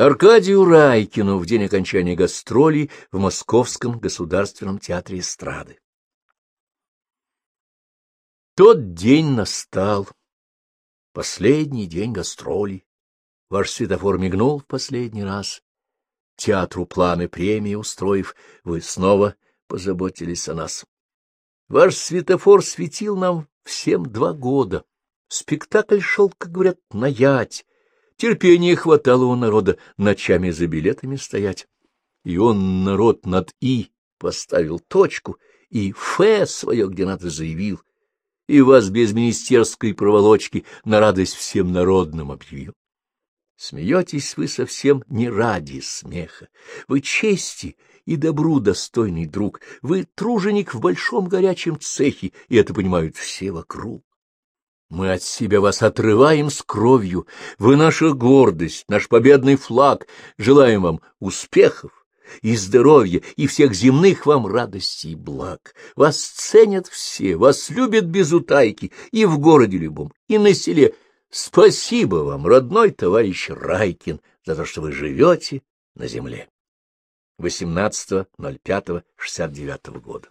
Аркадию Райкину в день окончания гастролей в Московском государственном театре эстрады. Тот день настал, последний день гастролей. Ваш светофор мигнул в последний раз. Театру планы премии устроив, вы снова позаботились о нас. Ваш светофор светил нам всем два года. Спектакль шел, как говорят, наять. Терпения хватало у народа ночами за билетами стоять. И он, народ, над «и» поставил точку, и «фе» свое где надо заявил, и вас без министерской проволочки на радость всем народным объявил. Смеетесь вы совсем не ради смеха. Вы чести и добру достойный друг. Вы труженик в большом горячем цехе, и это понимают все вокруг. Мы от себя вас отрываем с кровью. Вы наша гордость, наш победный флаг. Желаем вам успехов и здоровья, и всех земных вам радостей и благ. Вас ценят все, вас любят без утайки, и в городе любом, и на селе. Спасибо вам, родной товарищ Райкин, за то, что вы живете на земле. 18.05.69 года